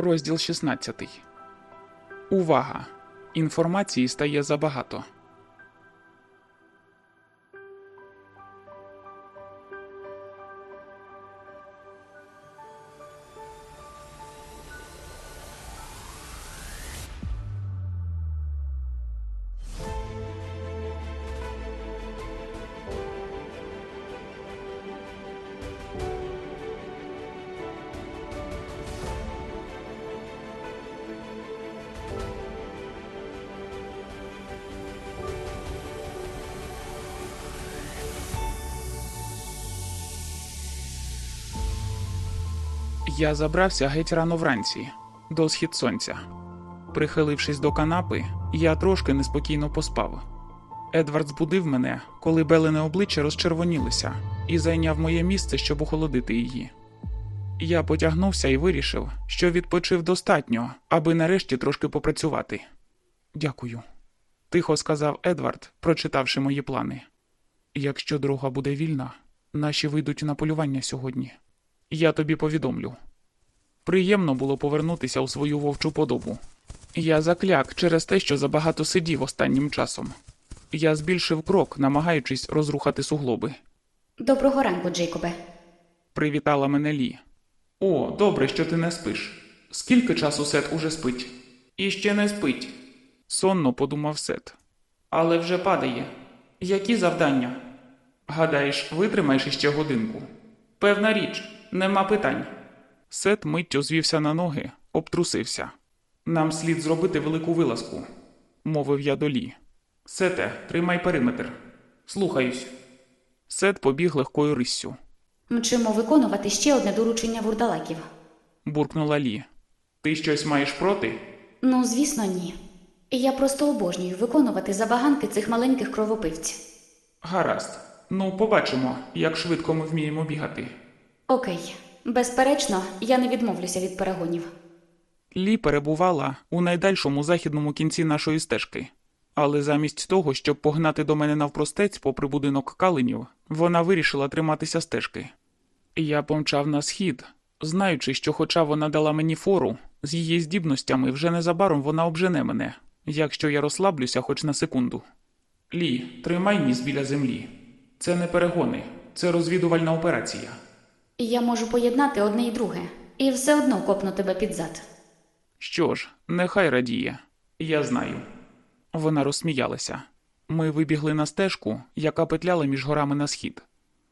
Розділ 16. Увага! Інформації стає забагато. Я забрався геть рано вранці, до схід сонця. Прихилившись до канапи, я трошки неспокійно поспав. Едвард збудив мене, коли белене обличчя розчервонілися, і зайняв моє місце, щоб охолодити її. Я потягнувся і вирішив, що відпочив достатньо, аби нарешті трошки попрацювати. Дякую, тихо сказав Едвард, прочитавши мої плани. Якщо дорога буде вільна, наші вийдуть на полювання сьогодні. Я тобі повідомлю. Приємно було повернутися у свою вовчу подобу. Я закляк через те, що забагато сидів останнім часом. Я збільшив крок, намагаючись розрухати суглоби. Доброго ранку, Джейкобе. Привітала мене Лі. О, добре, що ти не спиш. Скільки часу Сет уже спить? І ще не спить. Сонно подумав Сет. Але вже падає. Які завдання? Гадаєш, витримаєш іще годинку? Певна річ, нема питань. Сет миттю звівся на ноги, обтрусився. Нам слід зробити велику вилазку, мовив я до Лі. Сете, тримай периметр. Слухаюсь. Сет побіг легкою риссю. Мчимо виконувати ще одне доручення вурдалаків. буркнула Лі. Ти щось маєш проти? Ну, звісно, ні. Я просто обожнюю виконувати забаганки цих маленьких кровопивців. Гаразд. Ну, побачимо, як швидко ми вміємо бігати. Окей, безперечно, я не відмовлюся від перегонів. Лі перебувала у найдальшому західному кінці нашої стежки, але замість того, щоб погнати до мене навпростець попри будинок каленів, вона вирішила триматися стежки. Я помчав на схід, знаючи, що, хоча вона дала мені фору, з її здібностями вже незабаром вона обжене мене, якщо я розслаблюся хоч на секунду. Лі, тримай ніс біля землі. Це не перегони, це розвідувальна операція. Я можу поєднати одне і друге, і все одно копну тебе під зад. Що ж, нехай радіє. Я знаю. Вона розсміялася. Ми вибігли на стежку, яка петляла між горами на схід.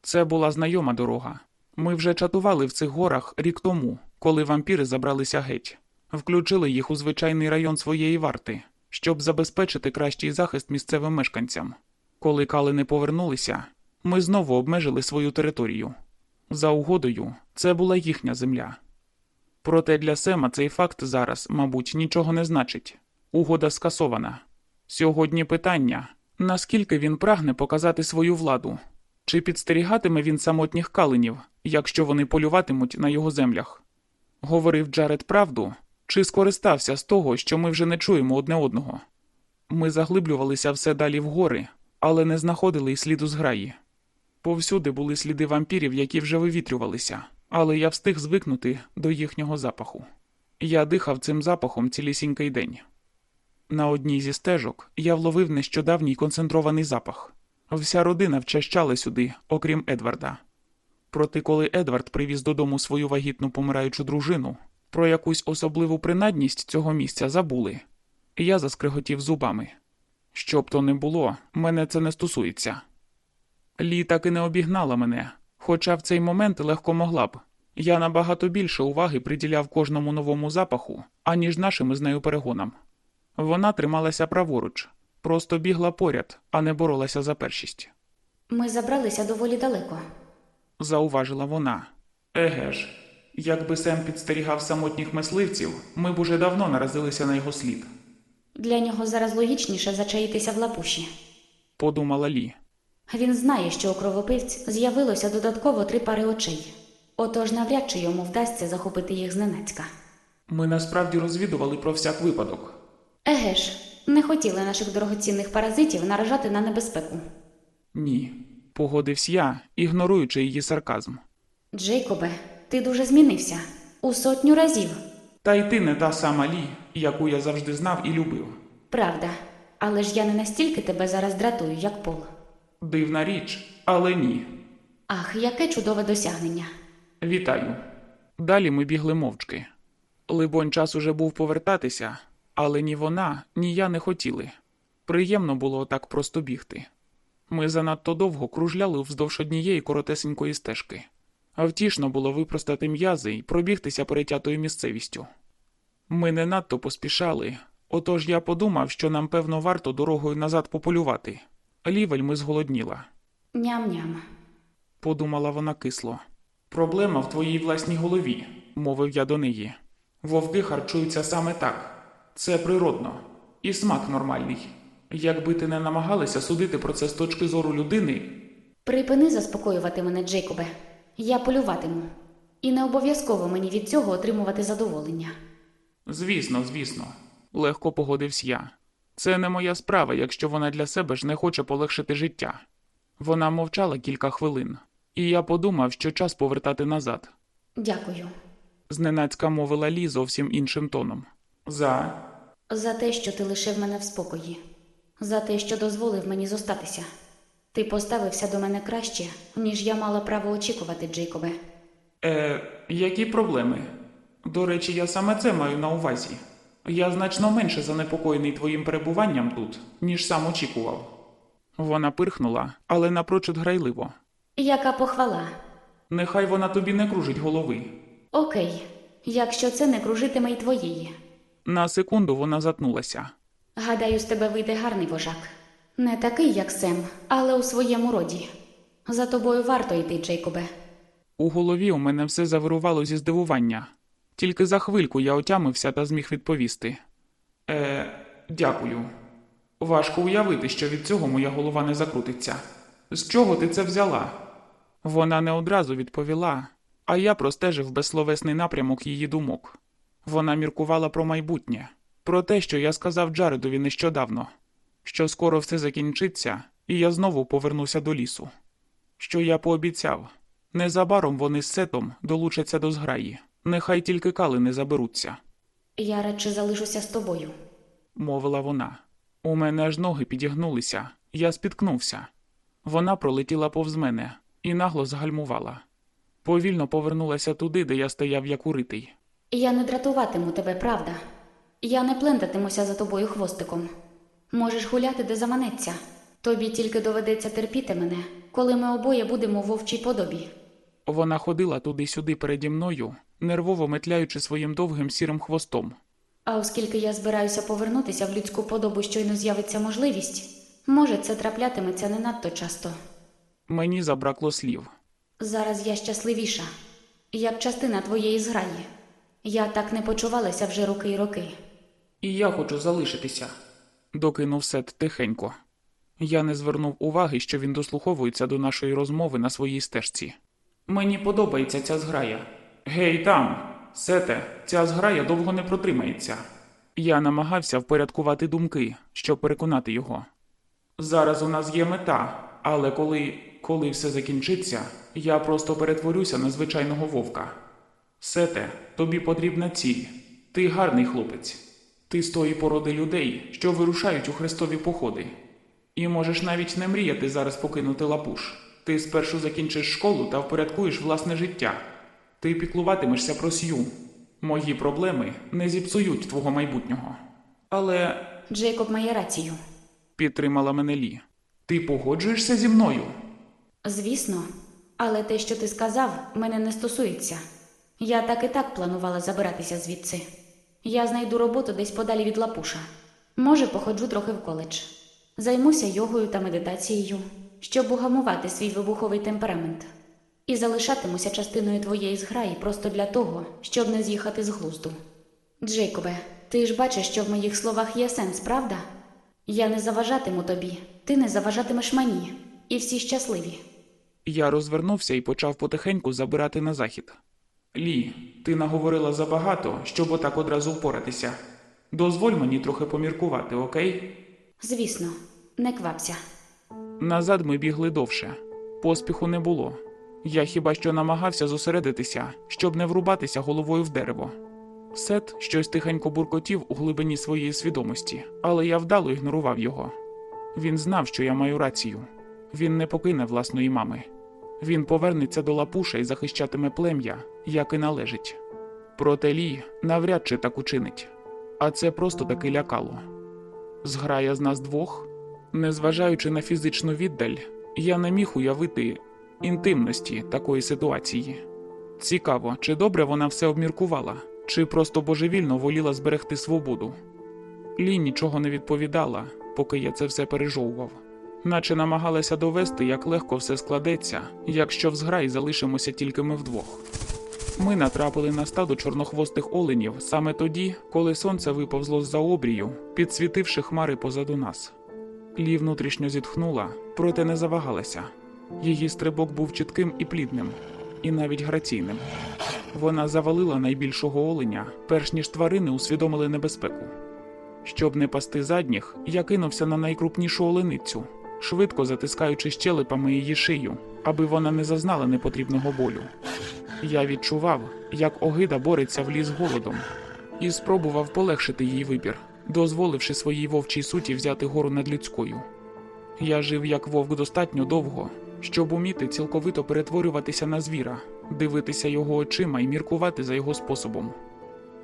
Це була знайома дорога. Ми вже чатували в цих горах рік тому, коли вампіри забралися геть, включили їх у звичайний район своєї варти, щоб забезпечити кращий захист місцевим мешканцям. Коли калини повернулися, ми знову обмежили свою територію. За угодою, це була їхня земля. Проте для Сема цей факт зараз, мабуть, нічого не значить. Угода скасована. Сьогодні питання наскільки він прагне показати свою владу, чи підстерігатиме він самотніх калинів, якщо вони полюватимуть на його землях? Говорив Джаред правду, чи скористався з того, що ми вже не чуємо одне одного? Ми заглиблювалися все далі в гори, але не знаходили й сліду зграї. Повсюди були сліди вампірів, які вже вивітрювалися, але я встиг звикнути до їхнього запаху. Я дихав цим запахом цілісінький день. На одній зі стежок я вловив нещодавній концентрований запах. Вся родина вчащала сюди, окрім Едварда. Проте, коли Едвард привіз додому свою вагітну помираючу дружину, про якусь особливу принадність цього місця забули. Я заскриготів зубами. Що б то не було, мене це не стосується. Лі так і не обігнала мене, хоча в цей момент легко могла б. Я набагато більше уваги приділяв кожному новому запаху, аніж нашим із нею перегонам. Вона трималася праворуч, просто бігла поряд, а не боролася за першість. Ми забралися доволі далеко. Зауважила вона. Еге ж, Якби Сем підстерігав самотніх мисливців, ми б уже давно наразилися на його слід, Для нього зараз логічніше зачаїтися в лапуші. подумала Лі. Він знає, що у кровопивць з'явилося додатково три пари очей. Отож навряд чи йому вдасться захопити їх зненацька. Ми насправді розвідували про всяк випадок. Еге ж, не хотіли наших дорогоцінних паразитів наражати на небезпеку. Ні, погодився я, ігноруючи її сарказм. Джейкобе, ти дуже змінився у сотню разів. Та й ти не та сама Лі, яку я завжди знав і любив. Правда, але ж я не настільки тебе зараз дратую, як Пол. Дивна річ, але ні. Ах, яке чудове досягнення. Вітаю. Далі ми бігли мовчки. Либонь, час уже був повертатися, але ні вона, ні я не хотіли. Приємно було так просто бігти. Ми занадто довго кружляли вздовж однієї коротесенької стежки. А втішно було випростати м'язи і пробігтися перетятою місцевістю. Ми не надто поспішали, отож я подумав, що нам, певно, варто дорогою назад пополювати. Лівель ми зголодніла. Ням-ням. Подумала вона кисло. Проблема в твоїй власній голові, мовив я до неї. Вовки харчуються саме так. Це природно. І смак нормальний. Якби ти не намагалася судити про це з точки зору людини, Припини заспокоювати мене, Джейкобе. Я полюватиму. І не обов'язково мені від цього отримувати задоволення. звісно, звісно, легко погодився я. Це не моя справа, якщо вона для себе ж не хоче полегшити життя. Вона мовчала кілька хвилин, і я подумав, що час повертати назад. Дякую. Зненацька мовила Лі зовсім іншим тоном. За За те, що ти лишив мене в спокої, за те, що дозволив мені зостатися. Ти поставився до мене краще, ніж я мала право очікувати, Джейкобе. Е, які проблеми? До речі, я саме це маю на увазі. Я значно менше занепокоєний твоїм перебуванням тут, ніж сам очікував. Вона пирхнула, але напрочуд грайливо. Яка похвала? Нехай вона тобі не кружить голови. Окей, якщо це не кружитиме й твоєї. На секунду вона затнулася. Гадаю, з тебе вийде гарний вожак. Не такий, як Сем, але у своєму роді. За тобою варто йти, Джейкобе. У голові у мене все завирувало зі здивування. Тільки за хвильку я отямився та зміг відповісти. Е, дякую. Важко уявити, що від цього моя голова не закрутиться. З чого ти це взяла? Вона не одразу відповіла, а я простежив безсловесний напрямок її думок. Вона міркувала про майбутнє, про те, що я сказав Джаредові нещодавно, що скоро все закінчиться, і я знову повернуся до лісу. Що я пообіцяв, незабаром вони з сетом долучаться до зграї, нехай тільки кали не заберуться, Я радше залишуся з тобою. мовила вона. У мене аж ноги підігнулися, я спіткнувся. Вона пролетіла повз мене і нагло загальмувала. Повільно повернулася туди, де я стояв як уритий. Я не дратуватиму тебе, правда. Я не плентатимуся за тобою хвостиком. Можеш гуляти, де заманеться. Тобі тільки доведеться терпіти мене, коли ми обоє будемо в вовчій подобі. Вона ходила туди-сюди переді мною, нервово метляючи своїм довгим сірим хвостом. А оскільки я збираюся повернутися в людську подобу, щойно з'явиться можливість, може, це траплятиметься не надто часто. Мені забракло слів. Зараз я щасливіша, як частина твоєї зграї. Я так не почувалася вже роки й роки. І я хочу залишитися, докинув Сет тихенько. Я не звернув уваги, що він дослуховується до нашої розмови на своїй стежці. Мені подобається ця зграя. Гей, там, Сете, ця зграя довго не протримається. Я намагався впорядкувати думки, щоб переконати його. Зараз у нас є мета, але коли, коли все закінчиться, я просто перетворюся на звичайного вовка. Сете, тобі потрібна ціль. Ти гарний хлопець. Ти з тої породи людей, що вирушають у хрестові походи. І можеш навіть не мріяти зараз покинути лапуш. Ти спершу закінчиш школу та впорядкуєш власне життя. Ти піклуватимешся про сю. Мої проблеми не зіпсують твого майбутнього. Але Джейкоб має рацію. підтримала мене Лі. Ти погоджуєшся зі мною? Звісно, але те, що ти сказав, мене не стосується. Я так і так планувала забиратися звідси. Я знайду роботу десь подалі від лапуша. Може, походжу трохи в коледж. Займуся йогою та медитацією, щоб угамувати свій вибуховий темперамент. І залишатимуся частиною твоєї зграї просто для того, щоб не з'їхати з глузду. Джейкобе, ти ж бачиш, що в моїх словах є сенс, правда? Я не заважатиму тобі, ти не заважатимеш мені, і всі щасливі. Я розвернувся і почав потихеньку забирати на захід. Лі, ти наговорила забагато, щоб отак одразу впоратися. Дозволь мені трохи поміркувати, окей? Звісно, не квапся. Назад ми бігли довше. Поспіху не було. Я хіба що намагався зосередитися, щоб не врубатися головою в дерево. Сет щось тихенько буркотів у глибині своєї свідомості, але я вдало ігнорував його. Він знав, що я маю рацію. Він не покине власної мами. Він повернеться до лапуша і захищатиме плем'я, як і належить. Проте Лі навряд чи так учинить. А це просто таки лякало. Зграя з нас двох, незважаючи на фізичну віддаль, я не міг уявити інтимності такої ситуації. Цікаво, чи добре вона все обміркувала, чи просто божевільно воліла зберегти свободу. Лі нічого не відповідала, поки я це все пережовував, наче намагалася довести, як легко все складеться, якщо в зграї залишимося тільки ми вдвох. Ми натрапили на стадо чорнохвостих оленів саме тоді, коли сонце виповзло з-за обрію, підсвітивши хмари позаду нас. Лі внутрішньо зітхнула, проте не завагалася. Її стрибок був чітким і плідним, і навіть граційним. Вона завалила найбільшого оленя, перш ніж тварини усвідомили небезпеку. Щоб не пасти задніх, я кинувся на найкрупнішу оленицю, швидко затискаючи щелепами її шию, аби вона не зазнала непотрібного болю. Я відчував, як огида бореться в ліс голодом, і спробував полегшити їй вибір, дозволивши своїй вовчій суті взяти гору над людською. Я жив як вовк достатньо довго, щоб уміти цілковито перетворюватися на звіра, дивитися його очима і міркувати за його способом.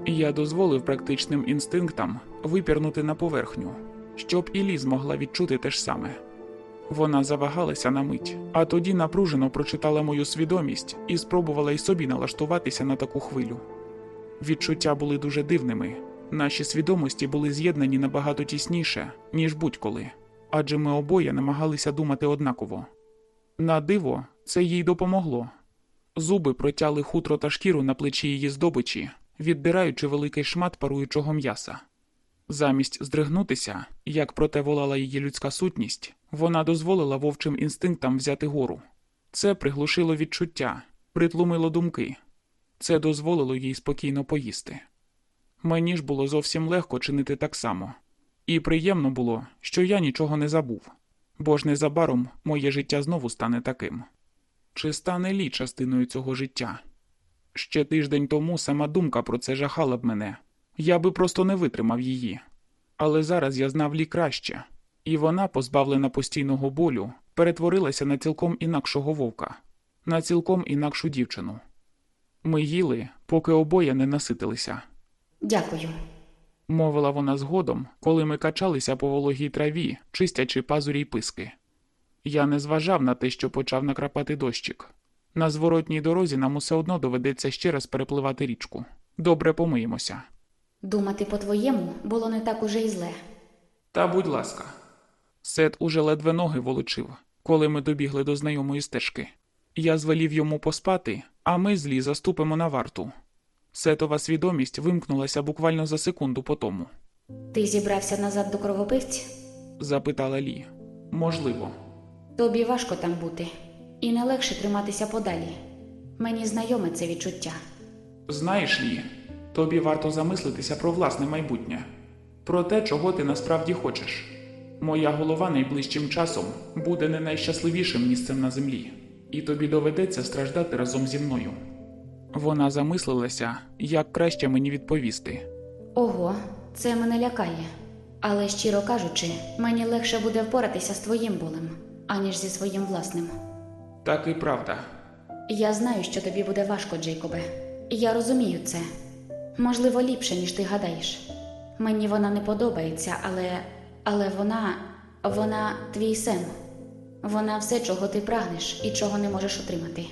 Я дозволив практичним інстинктам випірнути на поверхню, щоб і Лі змогла відчути те ж саме. Вона завагалася на мить, а тоді напружено прочитала мою свідомість і спробувала й собі налаштуватися на таку хвилю. Відчуття були дуже дивними, наші свідомості були з'єднані набагато тісніше, ніж будь-коли, адже ми обоє намагалися думати однаково. На диво, це їй допомогло. Зуби протяли хутро та шкіру на плечі її здобичі, віддираючи великий шмат паруючого м'яса. Замість здригнутися, як проте волала її людська сутність, вона дозволила вовчим інстинктам взяти гору. Це приглушило відчуття, притлумило думки. Це дозволило їй спокійно поїсти. Мені ж було зовсім легко чинити так само, і приємно було, що я нічого не забув, бо ж незабаром моє життя знову стане таким. Чи стане лі частиною цього життя? Ще тиждень тому сама думка про це жахала б мене. Я би просто не витримав її. Але зараз я знав лі краще, і вона, позбавлена постійного болю, перетворилася на цілком інакшого вовка, на цілком інакшу дівчину. Ми їли, поки обоє не наситилися, Дякую. Мовила вона згодом, коли ми качалися по вологій траві, чистячи пазурі й писки. Я не зважав на те, що почав накрапати дощик. На зворотній дорозі нам усе одно доведеться ще раз перепливати річку. Добре помиємося. Думати по-твоєму було не так уже й зле. Та будь ласка. Сет уже ледве ноги волочив, коли ми добігли до знайомої стежки. Я звелів йому поспати, а ми злі заступимо на варту. Сетова свідомість вимкнулася буквально за секунду по тому. Ти зібрався назад до кровопивців? Запитала Лі. Можливо. Тобі важко там бути, і не легше триматися подалі. Мені знайоме це відчуття. Знаєш, Лі, тобі варто замислитися про власне майбутнє, про те, чого ти насправді хочеш. Моя голова найближчим часом буде не найщасливішим місцем на землі, і тобі доведеться страждати разом зі мною. Вона замислилася, як краще мені відповісти. Ого, це мене лякає. Але щиро кажучи, мені легше буде впоратися з твоїм болем, аніж зі своїм власним. Так і правда. Я знаю, що тобі буде важко, Джейкобе. Я розумію це. Можливо, ліпше, ніж ти гадаєш. Мені вона не подобається, але. але вона. вона твій Сем. Вона все, чого ти прагнеш і чого не можеш отримати.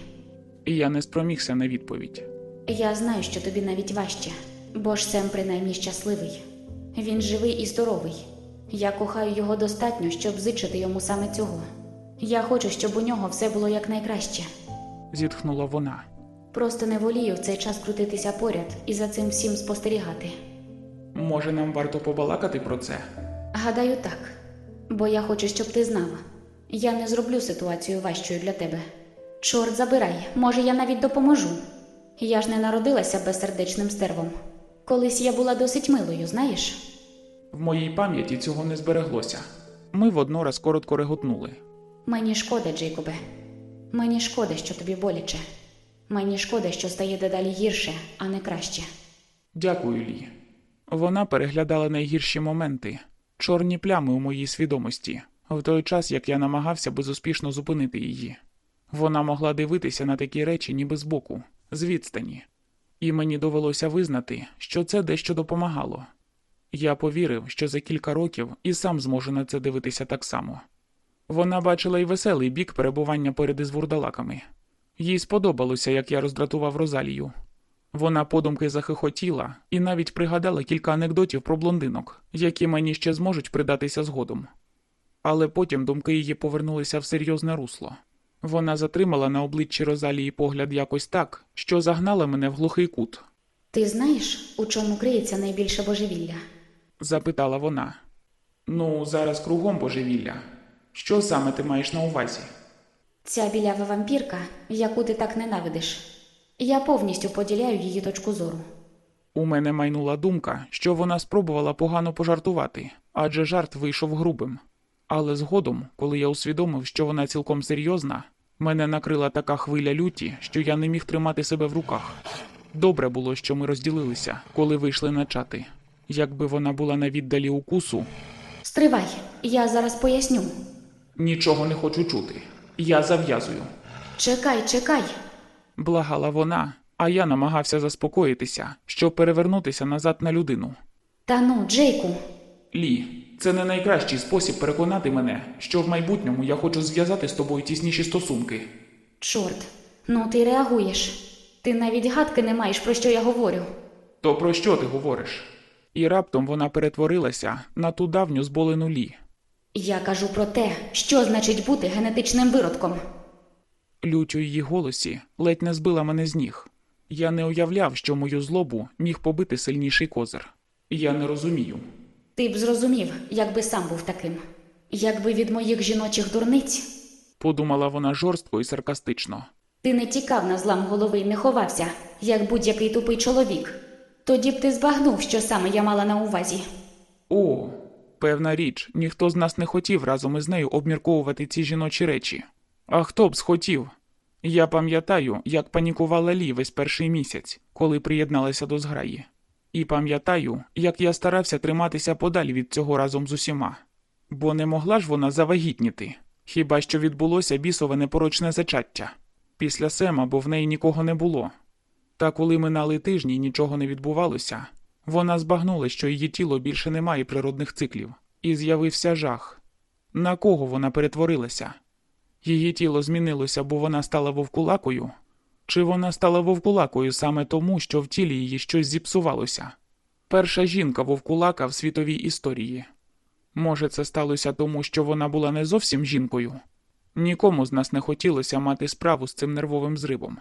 І я не спромігся на відповідь. Я знаю, що тобі навіть важче, бо ж Сем принаймні щасливий. Він живий і здоровий. Я кохаю його достатньо, щоб зичити йому саме цього. Я хочу, щоб у нього все було якнайкраще. зітхнула вона. Просто не волію в цей час крутитися поряд і за цим всім спостерігати. Може, нам варто побалакати про це? Гадаю, так. Бо я хочу, щоб ти знала. Я не зроблю ситуацію важчою для тебе. Чорт забирай, може, я навіть допоможу. Я ж не народилася безсердечним стервом. Колись я була досить милою, знаєш? В моїй пам'яті цього не збереглося. Ми воднораз коротко реготнули. Мені шкода, Джейкобе. Мені шкода, що тобі боляче. Мені шкода, що стає дедалі гірше, а не краще. Дякую, Лі. Вона переглядала найгірші моменти, чорні плями у моїй свідомості, в той час як я намагався безуспішно зупинити її. Вона могла дивитися на такі речі ніби збоку, з відстані, і мені довелося визнати, що це дещо допомагало. Я повірив, що за кілька років і сам зможу на це дивитися так само. Вона бачила й веселий бік перебування поряд із вурдалаками. Їй сподобалося, як я роздратував Розалію. Вона подумки захихотіла і навіть пригадала кілька анекдотів про блондинок, які мені ще зможуть придатися згодом. Але потім думки її повернулися в серйозне русло. Вона затримала на обличчі Розалії погляд якось так, що загнала мене в глухий кут. Ти знаєш, у чому криється найбільше божевілля? Запитала вона. Ну, зараз кругом божевілля. Що саме ти маєш на увазі? Ця білява вампірка, яку ти так ненавидиш. Я повністю поділяю її точку зору. У мене майнула думка, що вона спробувала погано пожартувати, адже жарт вийшов грубим. Але згодом, коли я усвідомив, що вона цілком серйозна, мене накрила така хвиля люті, що я не міг тримати себе в руках. Добре було, що ми розділилися, коли вийшли на чати. Якби вона була на віддалі укусу, Стривай, я зараз поясню. нічого не хочу чути. Я зав'язую. Чекай, чекай. Благала вона, а я намагався заспокоїтися, щоб перевернутися назад на людину. Та ну, Джейку, Лі, це не найкращий спосіб переконати мене, що в майбутньому я хочу зв'язати з тобою тісніші стосунки. чорт, ну ти реагуєш. Ти навіть гадки не маєш, про що я говорю. То про що ти говориш? І раптом вона перетворилася на ту давню зболену Лі. Я кажу про те, що значить бути генетичним виродком. Лють у її голосі ледь не збила мене з ніг. Я не уявляв, що мою злобу міг побити сильніший козир. Я не розумію. Ти б зрозумів, якби сам був таким. Якби від моїх жіночих дурниць Подумала вона жорстко і саркастично. ти не тікав на злам голови і не ховався, як будь-який тупий чоловік. Тоді б ти збагнув, що саме я мала на увазі. О, певна річ, ніхто з нас не хотів разом із нею обмірковувати ці жіночі речі. А хто б схотів? Я пам'ятаю, як панікувала Лі весь перший місяць, коли приєдналася до зграї. І пам'ятаю, як я старався триматися подалі від цього разом з усіма. Бо не могла ж вона завагітніти, хіба що відбулося бісове непорочне зачаття. Після Сема, бо в неї нікого не було. Та коли минали тижні і нічого не відбувалося, вона збагнула, що її тіло більше не має природних циклів, і з'явився жах. На кого вона перетворилася? Її тіло змінилося, бо вона стала вовкулакою? Чи вона стала вовкулакою саме тому, що в тілі її щось зіпсувалося? Перша жінка вовкулака в світовій історії. Може, це сталося тому, що вона була не зовсім жінкою? Нікому з нас не хотілося мати справу з цим нервовим зривом.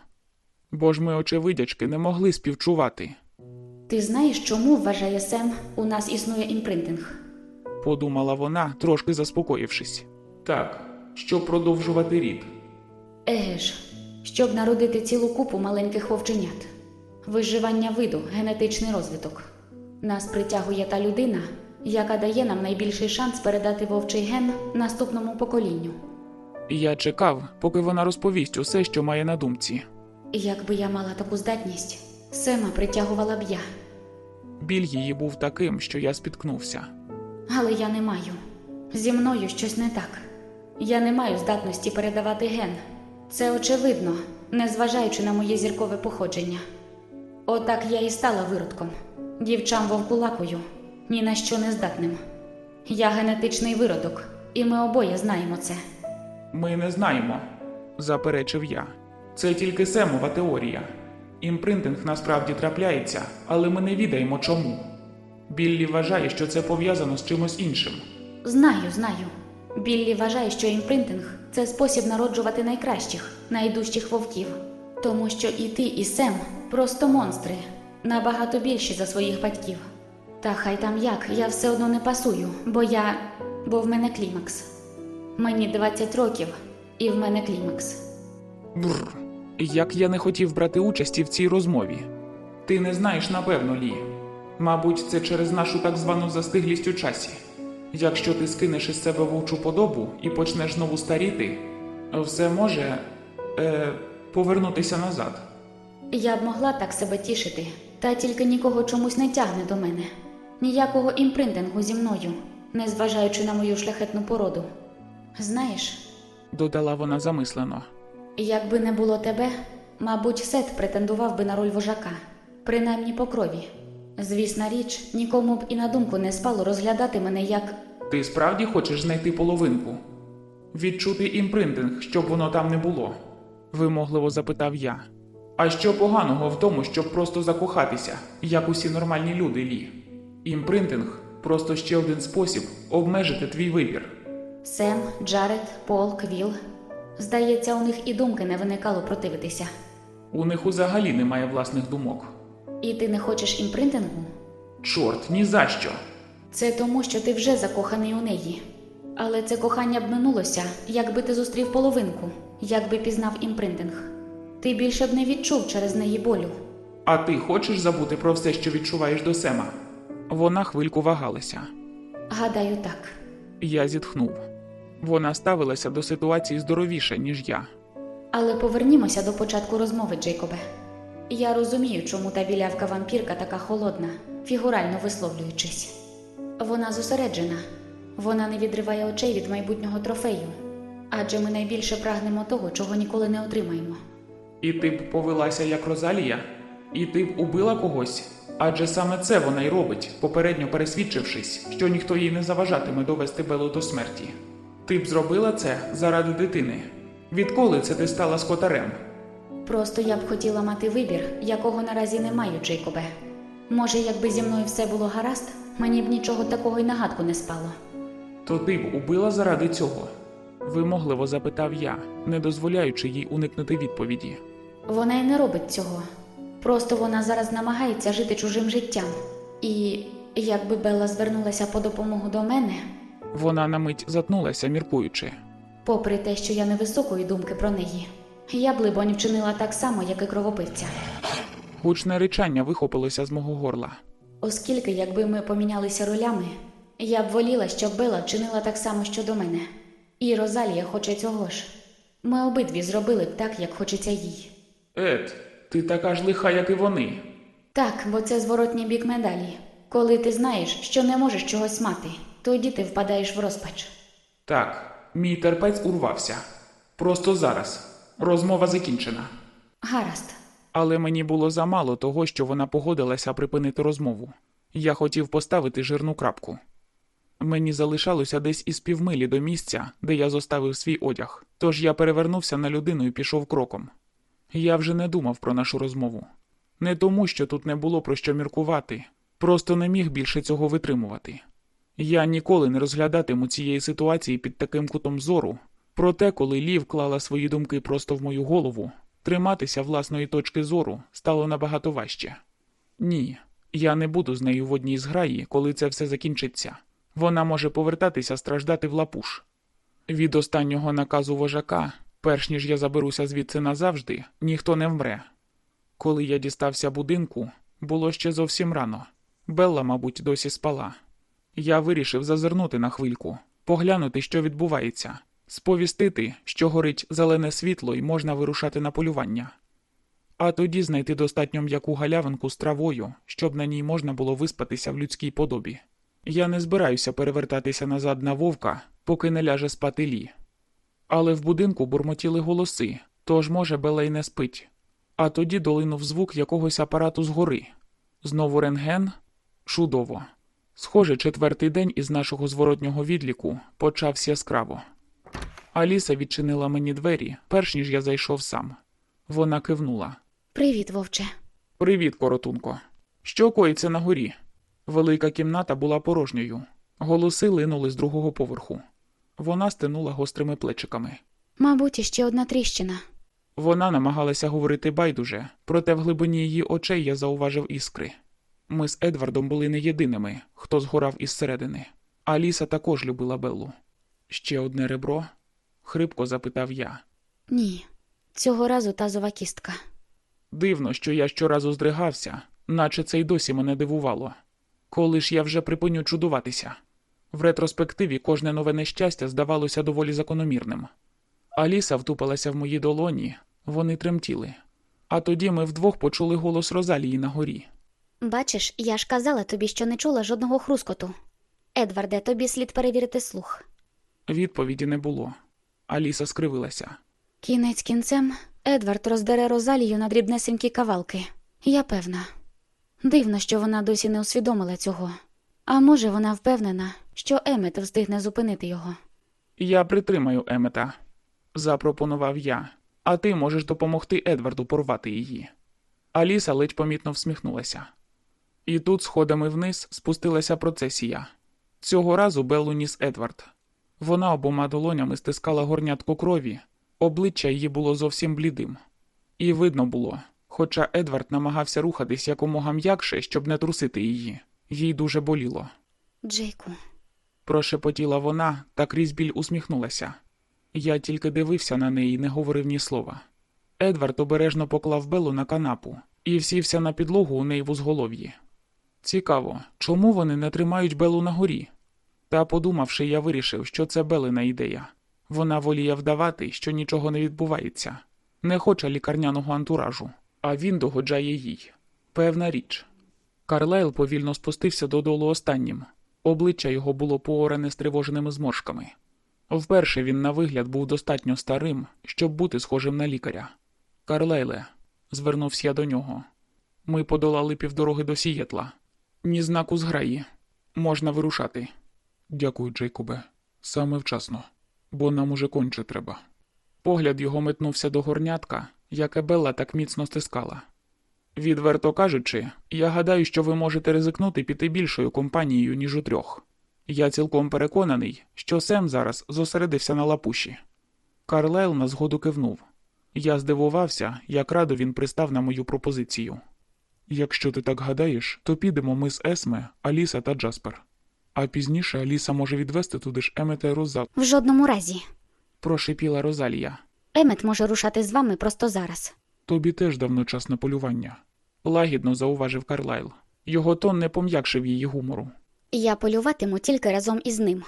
Бо ж ми, очевидячки, не могли співчувати, Ти знаєш, чому вважає Сем, у нас існує імпринтинг? подумала вона, трошки заспокоївшись. Так, щоб продовжувати рід. Еге ж, щоб народити цілу купу маленьких вовченят. Виживання виду, генетичний розвиток. Нас притягує та людина, яка дає нам найбільший шанс передати вовчий ген наступному поколінню. Я чекав, поки вона розповість усе, що має на думці. Якби я мала таку здатність, Сема притягувала б я, Біль її був таким, що я спіткнувся. але я не маю. Зі мною щось не так. Я не маю здатності передавати ген. Це очевидно, незважаючи на моє зіркове походження. Отак я і стала виродком, дівчам вовкулакою, ні на що не здатним. Я генетичний виродок, і ми обоє знаємо це. Ми не знаємо, заперечив я. Це тільки Семова теорія. Імпринтинг насправді трапляється, але ми не відаємо чому. Біллі вважає, що це пов'язано з чимось іншим. Знаю, знаю. Біллі вважає, що імпринтинг це спосіб народжувати найкращих, найдужчих вовків. Тому що і ти, і Сем просто монстри, набагато більші за своїх батьків. Та хай там як, я все одно не пасую, бо я. бо в мене клімакс. Мені 20 років, і в мене клімакс. Бррр. Як я не хотів брати участі в цій розмові. Ти не знаєш напевно, Лі. Мабуть, це через нашу так звану застиглість у часі. Якщо ти скинеш із себе вовчу подобу і почнеш знову старіти, все може е, повернутися назад. Я б могла так себе тішити, та тільки нікого чомусь не тягне до мене. Ніякого імпринтингу зі мною, незважаючи на мою шляхетну породу. Знаєш, Додала вона замислено. якби не було тебе, мабуть, Сет претендував би на роль вожака, принаймні по крові. Звісна річ, нікому б і на думку не спало розглядати мене як Ти справді хочеш знайти половинку? Відчути імпринтинг, щоб воно там не було? вимогливо запитав я. А що поганого в тому, щоб просто закохатися, як усі нормальні люди, Лі? Імпринтинг просто ще один спосіб обмежити твій вибір. Сем, Джаред, Пол, Квіл. Здається, у них і думки не виникало противитися. У них узагалі немає власних думок. І ти не хочеш імпринтингу? Чорт, ні за що. Це тому, що ти вже закоханий у неї. Але це кохання б минулося, якби ти зустрів половинку, якби пізнав імпринтинг. Ти більше б не відчув через неї болю. А ти хочеш забути про все, що відчуваєш до Сема? Вона хвильку вагалася. Гадаю, так. Я зітхнув. Вона ставилася до ситуації здоровіше, ніж я. Але повернімося до початку розмови, Джейкобе. Я розумію, чому та білявка вампірка така холодна, фігурально висловлюючись. Вона зосереджена, вона не відриває очей від майбутнього трофею, адже ми найбільше прагнемо того, чого ніколи не отримаємо. І ти б повелася як Розалія? І ти б убила когось? Адже саме це вона й робить, попередньо пересвідчившись, що ніхто їй не заважатиме довести Белу до смерті. Ти б зробила це заради дитини. Відколи це ти стала скотарем? Просто я б хотіла мати вибір, якого наразі не маю, Джейкобе. Може, якби зі мною все було гаразд, мені б нічого такого й нагадку не спало. То ти б убила заради цього? Вимогливо запитав я, не дозволяючи їй уникнути відповіді. Вона й не робить цього. Просто вона зараз намагається жити чужим життям. І якби Белла звернулася по допомогу до мене, Вона на мить затнулася, міркуючи. попри те, що я невисокої думки про неї, я б, либонь, вчинила так само, як і кровопивця. Гучне ричання вихопилося з мого горла. Оскільки, якби ми помінялися ролями, я б воліла, щоб Белла вчинила так само щодо мене. І Розалія хоче цього ж. Ми обидві зробили б так, як хочеться їй. Ед, ти така ж лиха, як і вони. Так, бо це зворотній бік медалі. Коли ти знаєш, що не можеш чогось мати, тоді ти впадаєш в розпач. Так, мій терпець урвався. Просто зараз. Розмова закінчена. Гаразд. Але мені було замало того, що вона погодилася припинити розмову. Я хотів поставити жирну крапку. Мені залишалося десь із півмилі до місця, де я зоставив свій одяг, тож я перевернувся на людину і пішов кроком. Я вже не думав про нашу розмову. Не тому, що тут не було про що міркувати, просто не міг більше цього витримувати. Я ніколи не розглядатиму цієї ситуації під таким кутом зору, проте, коли Лі вклала свої думки просто в мою голову, триматися власної точки зору стало набагато важче. Ні, я не буду з нею в одній зграї, коли це все закінчиться. Вона може повертатися страждати в лапуш. Від останнього наказу вожака, перш ніж я заберуся звідси назавжди, ніхто не вмре. Коли я дістався будинку, було ще зовсім рано. Белла, мабуть, досі спала. Я вирішив зазирнути на хвильку, поглянути, що відбувається, сповістити, що горить зелене світло і можна вирушати на полювання. А тоді знайти достатньо м'яку галявинку з травою, щоб на ній можна було виспатися в людській подобі. Я не збираюся перевертатися назад на вовка, поки не ляже спати лі. Але в будинку бурмотіли голоси, тож, може, Белла й не спить. А тоді долинув звук якогось апарату згори. Знову рентген? Чудово. Схоже, четвертий день із нашого зворотнього відліку почався яскраво. Аліса відчинила мені двері, перш ніж я зайшов сам. Вона кивнула. Привіт, вовче. Привіт, коротунко. Що коїться на горі? Велика кімната була порожньою. Голоси линули з другого поверху. Вона стинула гострими плечиками. Мабуть, іще одна тріщина. Вона намагалася говорити байдуже, проте в глибині її очей я зауважив іскри. Ми з Едвардом були не єдиними, хто згорав із середини. Аліса також любила Беллу. Ще одне ребро? Хрипко запитав я. Ні. Цього разу тазова кістка. Дивно, що я щоразу здригався, наче це й досі мене дивувало. Коли ж я вже припиню чудуватися? В ретроспективі кожне нове нещастя здавалося доволі закономірним. Аліса втупилася в мої долоні, вони тремтіли. А тоді ми вдвох почули голос Розалії на горі. Бачиш, я ж казала тобі, що не чула жодного хрускоту. Едварде, тобі слід перевірити слух. Відповіді не було. Аліса скривилася. Кінець кінцем Едвард роздере Розалію на дрібнесенькі кавалки. Я певна. Дивно, що вона досі не усвідомила цього. А може, вона впевнена, що Емет встигне зупинити його. Я притримаю Емета, запропонував я, а ти можеш допомогти Едварду порвати її. Аліса ледь помітно всміхнулася. І тут сходами вниз спустилася процесія. Цього разу Беллу ніс Едвард. Вона обома долонями стискала горнятку крові, обличчя її було зовсім блідим. І видно було, хоча Едвард намагався рухатись якомога м'якше, щоб не трусити її, їй дуже боліло. Джейку, Прошепотіла вона та крізь біль усміхнулася. Я тільки дивився на неї і не говорив ні слова. Едвард обережно поклав Белу на канапу і всівся на підлогу у неї в узголов'ї. Цікаво, чому вони не тримають Белу на горі? Та, подумавши, я вирішив, що це Белина ідея. Вона воліє вдавати, що нічого не відбувається, не хоче лікарняного антуражу, а він догоджає їй. Певна річ. Карлайл повільно спустився додолу останнім. Обличчя його було пооране стривоженими зморшками. Вперше він на вигляд був достатньо старим, щоб бути схожим на лікаря. Карлайле, звернувся я до нього. Ми подолали півдороги до Сієтла. Ні знаку зграї. Можна вирушати. Дякую, Джейкобе. Саме вчасно, бо нам уже конче треба. Погляд його метнувся до горнятка, яке Белла так міцно стискала. Відверто кажучи, я гадаю, що ви можете ризикнути піти більшою компанією, ніж у трьох. Я цілком переконаний, що Сем зараз зосередився на лапуші. Карлайл на згоду кивнув. Я здивувався, як радо він пристав на мою пропозицію. Якщо ти так гадаєш, то підемо ми з Есме, Аліса та Джаспер. А пізніше Аліса може відвести туди ж Емета і Роза, в жодному разі. прошипіла Розалія. Емет може рушати з вами просто зараз. Тобі теж давно час на полювання. Лагідно зауважив Карлайл. Його тон не пом'якшив її гумору. Я полюватиму тільки разом із ним.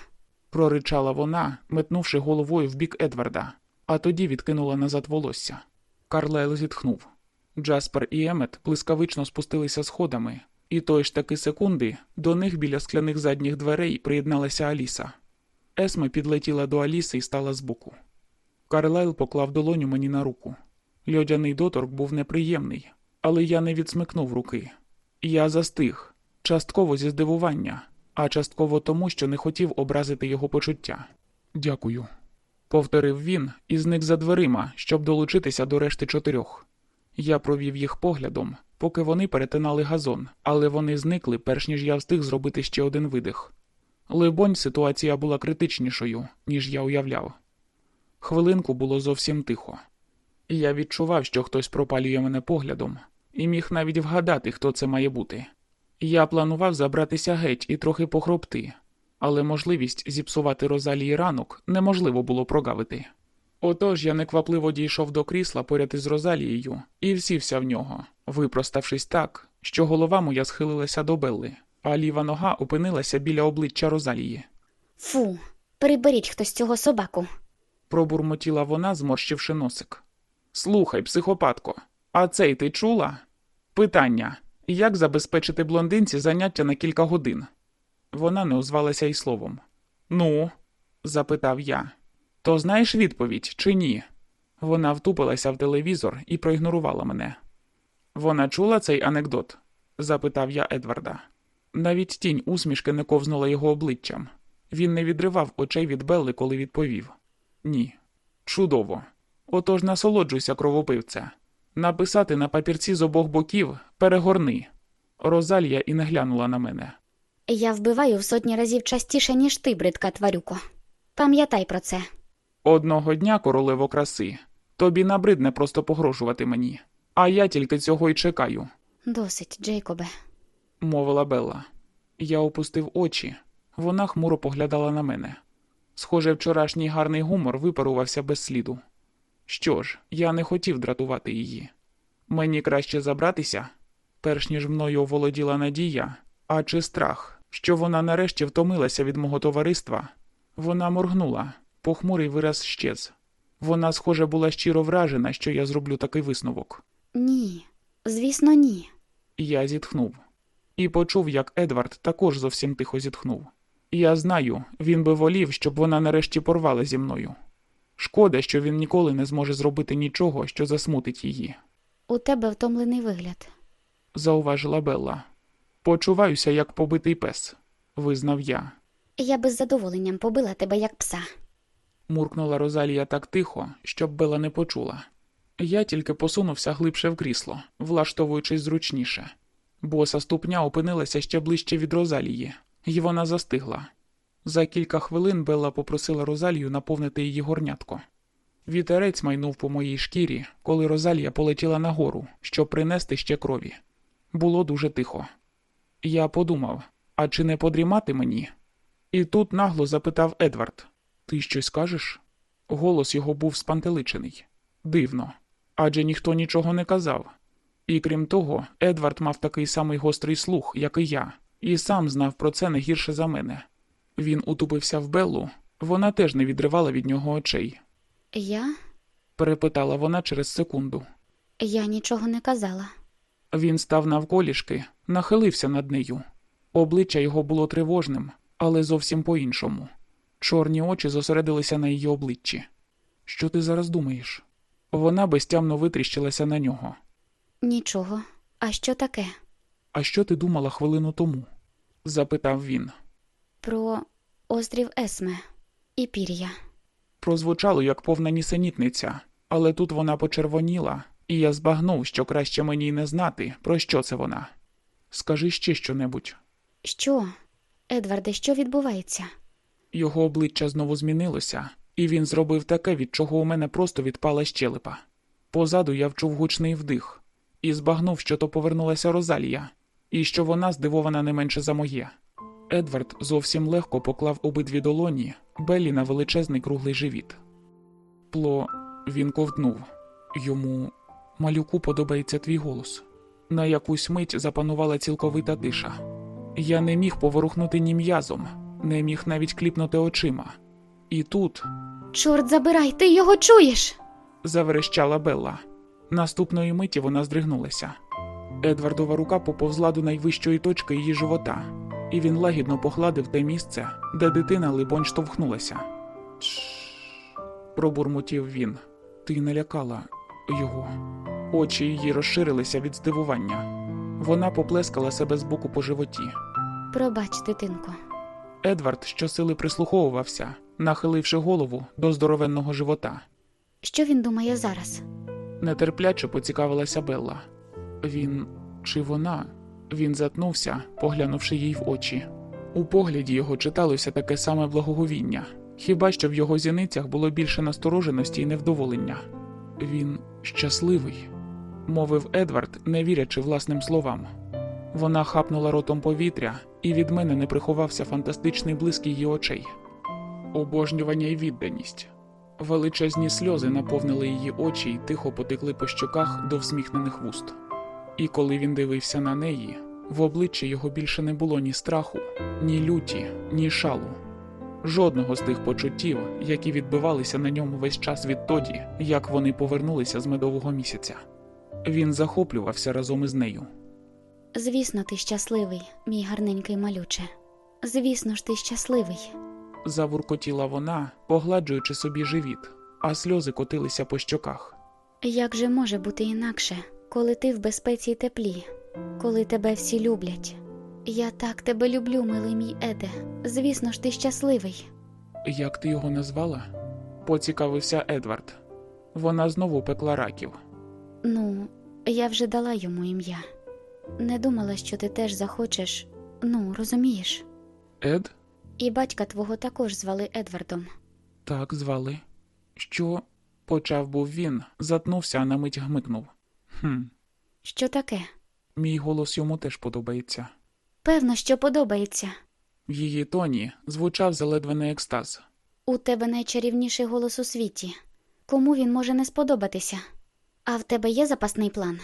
проричала вона, метнувши головою в бік Едварда, а тоді відкинула назад волосся. Карлайл зітхнув. Джаспер і Емет блискавично спустилися сходами, і тої ж таки секунди до них біля скляних задніх дверей приєдналася Аліса. Есме підлетіла до Аліси і стала збоку. Карлайл поклав долоню мені на руку. Льодяний доторк був неприємний, але я не відсмикнув руки. Я застиг, частково зі здивування, а частково тому, що не хотів образити його почуття. Дякую. Повторив він і зник за дверима, щоб долучитися до решти чотирьох. Я провів їх поглядом, поки вони перетинали газон, але вони зникли, перш ніж я встиг зробити ще один видих. Либонь, ситуація була критичнішою, ніж я уявляв. Хвилинку було зовсім тихо. Я відчував, що хтось пропалює мене поглядом, і міг навіть вгадати, хто це має бути. Я планував забратися геть і трохи похропти, але можливість зіпсувати Розалії ранок неможливо було прогавити. Отож я неквапливо дійшов до крісла поряд із Розалією і всівся в нього, випроставшись так, що голова моя схилилася до Белли, а ліва нога опинилася біля обличчя Розалії. Фу, приберіть хтось цього собаку. Пробурмотіла вона, зморщивши носик. Слухай, психопатко, а цей ти чула? Питання: як забезпечити блондинці заняття на кілька годин? Вона не озвалася й словом. Ну, запитав я. То знаєш відповідь чи ні? Вона втупилася в телевізор і проігнорувала мене. Вона чула цей анекдот? запитав я Едварда. Навіть тінь усмішки не ковзнула його обличчям. Він не відривав очей від Белли, коли відповів. Ні. Чудово. Отож насолоджуйся, кровопивця. Написати на папірці з обох боків перегорни. Розалія і не глянула на мене. Я вбиваю в сотні разів частіше, ніж ти, бридка тварюко. Пам'ятай про це. Одного дня, королево краси, тобі набридне просто погрожувати мені, а я тільки цього й чекаю, Досить, Джейкобе. мовила Белла. Я опустив очі. Вона хмуро поглядала на мене. Схоже, вчорашній гарний гумор випарувався без сліду. Що ж, я не хотів дратувати її. Мені краще забратися, перш ніж мною оволоділа надія, а чи страх, що вона нарешті втомилася від мого товариства. Вона моргнула, похмурий вираз щез. Вона, схоже, була щиро вражена, що я зроблю такий висновок. Ні. Звісно, ні. Я зітхнув. І почув, як Едвард також зовсім тихо зітхнув. Я знаю, він би волів, щоб вона нарешті порвала зі мною. Шкода, що він ніколи не зможе зробити нічого, що засмутить її, У тебе втомлений вигляд. зауважила Белла. Почуваюся, як побитий пес, визнав я. Я би з задоволенням побила тебе як пса. Муркнула Розалія так тихо, щоб Бела не почула. Я тільки посунувся глибше в крісло, влаштовуючись зручніше. Боса ступня опинилася ще ближче від Розалії, і вона застигла. За кілька хвилин Белла попросила Розалію наповнити її горнятко. Вітерець майнув по моїй шкірі, коли Розалія полетіла нагору, щоб принести ще крові. Було дуже тихо. Я подумав, а чи не подрімати мені? І тут нагло запитав Едвард. Ти щось кажеш? Голос його був спантеличений. Дивно. Адже ніхто нічого не казав. І крім того, Едвард мав такий самий гострий слух, як і я, і сам знав про це не гірше за мене. Він утупився в Беллу, вона теж не відривала від нього очей. Я? Перепитала вона через секунду. Я нічого не казала. Він став навколішки, нахилився над нею. Обличчя його було тривожним, але зовсім по-іншому. Чорні очі зосередилися на її обличчі. Що ти зараз думаєш? Вона безтямно витріщилася на нього. Нічого. А що таке? А що ти думала хвилину тому? запитав він. Про острів Есме і пір'я. Прозвучало як повна нісенітниця, але тут вона почервоніла, і я збагнув, що краще мені й не знати, про що це вона. Скажи ще щонебудь. Що? Едварде, що відбувається? Його обличчя знову змінилося, і він зробив таке, від чого у мене просто відпала щелепа. Позаду я вчув гучний вдих і збагнув, що то повернулася Розалія, і що вона здивована не менше за моє. Едвард зовсім легко поклав обидві долоні Беллі на величезний круглий живіт. Пло він ковтнув. Йому малюку подобається твій голос. На якусь мить запанувала цілковита тиша. Я не міг поворухнути ні м'язом, не міг навіть кліпнути очима. І тут Чорт забирай, ти його чуєш? заверещала Белла. Наступної миті вона здригнулася. Едвардова рука поповзла до найвищої точки її живота, і він лагідно погладив те місце, де дитина, либонь, штовхнулася. Пробурмотів він. Ти налякала його. Очі її розширилися від здивування. Вона поплескала себе з боку по животі. Пробач, дитинко. Едвард щосили прислуховувався, нахиливши голову до здоровенного живота. Що він думає зараз? Нетерпляче поцікавилася Белла. Він чи вона? Він затнувся, поглянувши їй в очі. У погляді його читалося таке саме благоговіння, хіба що в його зіницях було більше настороженості і невдоволення. Він щасливий, мовив Едвард, не вірячи власним словам. Вона хапнула ротом повітря, і від мене не приховався фантастичний блиск її очей. Обожнювання і відданість. Величезні сльози наповнили її очі й тихо потекли по щоках до всміхнених вуст. І коли він дивився на неї, в обличчі його більше не було ні страху, ні люті, ні шалу. Жодного з тих почуттів, які відбивалися на ньому весь час відтоді, як вони повернулися з медового місяця. Він захоплювався разом із нею. Звісно, ти щасливий, мій гарненький малюче. Звісно ж, ти щасливий. Завуркотіла вона, погладжуючи собі живіт, а сльози котилися по щоках. Як же може бути інакше, коли ти в безпеці й теплі, коли тебе всі люблять? Я так тебе люблю, милий мій Еде. Звісно ж, ти щасливий. Як ти його назвала? поцікавився Едвард. Вона знову пекла раків. Ну, я вже дала йому ім'я. Не думала, що ти теж захочеш. Ну, розумієш. Ед? І батька твого також звали Едвардом. Так, звали. Що? почав був він, затнувся, а на мить гмикнув. Хм, Що таке? мій голос йому теж подобається. Певно, що подобається. В її тоні звучав заледвений екстаз. У тебе найчарівніший голос у світі. Кому він може не сподобатися? А в тебе є запасний план?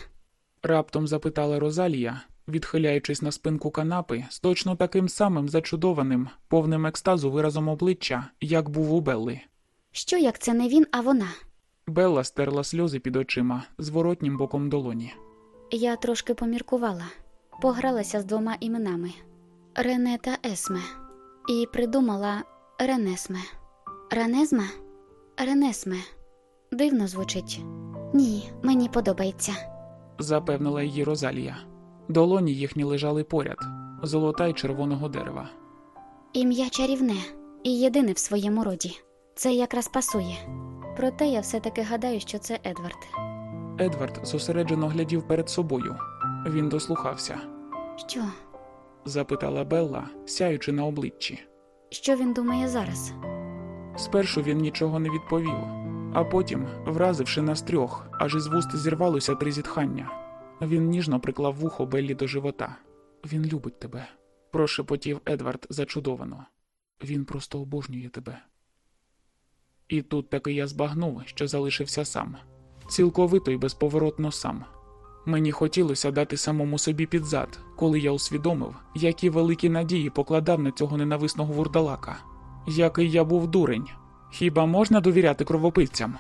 Раптом запитала Розалія, відхиляючись на спинку канапи з точно таким самим зачудованим, повним екстазу виразом обличчя, як був у Белли. Що як це не він, а вона? Белла стерла сльози під очима зворотнім боком долоні. Я трошки поміркувала, погралася з двома іменами Рене та Есме, і придумала Ренесме. Ранезме? Ренесме. Дивно звучить. Ні, мені подобається. Запевнила її Розалія. Долоні їхні лежали поряд, золота й червоного дерева. Ім'я чарівне і єдине в своєму роді. Це якраз пасує. Проте я все-таки гадаю, що це Едвард. Едвард зосереджено глядів перед собою. Він дослухався, Що? запитала Белла, сяючи на обличчі. Що він думає зараз? Спершу він нічого не відповів, а потім, вразивши нас трьох, аж із вуст зірвалося три зітхання. Він ніжно приклав вухо Беллі до живота. Він любить тебе, прошепотів Едвард зачудовано. Він просто обожнює тебе. І тут таки я збагнув, що залишився сам, цілковито й безповоротно сам. Мені хотілося дати самому собі під зад, коли я усвідомив, які великі надії покладав на цього ненависного вурдалака. Який я був дурень. Хіба можна довіряти кровопивцям?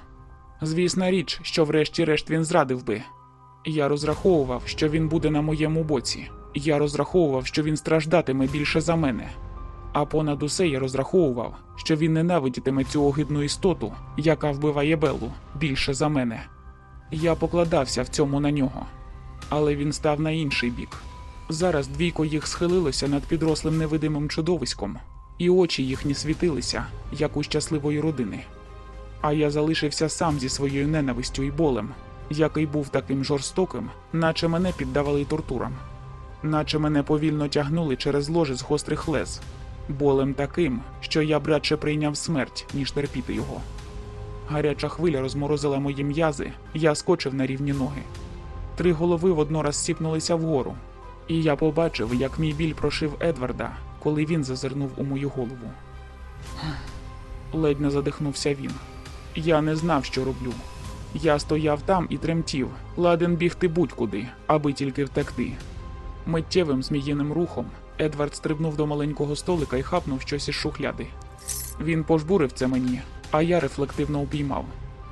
Звісна річ, що врешті-решт він зрадив би. Я розраховував, що він буде на моєму боці. Я розраховував, що він страждатиме більше за мене. А понад усе я розраховував, що він ненавидітиме цю огидну істоту, яка вбиває Беллу, більше за мене. Я покладався в цьому на нього, але він став на інший бік. Зараз двійко їх схилилося над підрослим невидимим чудовиськом, і очі їхні світилися, як у щасливої родини. А я залишився сам зі своєю ненавистю і болем, який був таким жорстоким, наче мене піддавали тортурам, наче мене повільно тягнули через ложе з гострих лез, болем таким, що я б радше прийняв смерть, ніж терпіти його. Гаряча хвиля розморозила мої м'язи, я скочив на рівні ноги. Три голови воднораз сіпнулися вгору, і я побачив, як мій біль прошив Едварда, коли він зазирнув у мою голову. Ледь не задихнувся він. Я не знав, що роблю. Я стояв там і тремтів, ладен бігти будь-куди, аби тільки втекти. Миттєвим зміїним рухом Едвард стрибнув до маленького столика і хапнув щось із шухляди. Він пожбурив це мені, а я рефлективно упіймав.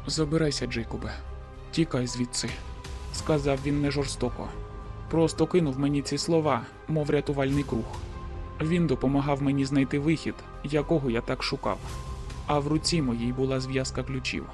Забирайся, Джейкобе, тікай звідси, сказав він не жорстоко. Просто кинув мені ці слова, мов рятувальний круг. Він допомагав мені знайти вихід, якого я так шукав. А в руці моїй була зв'язка ключів.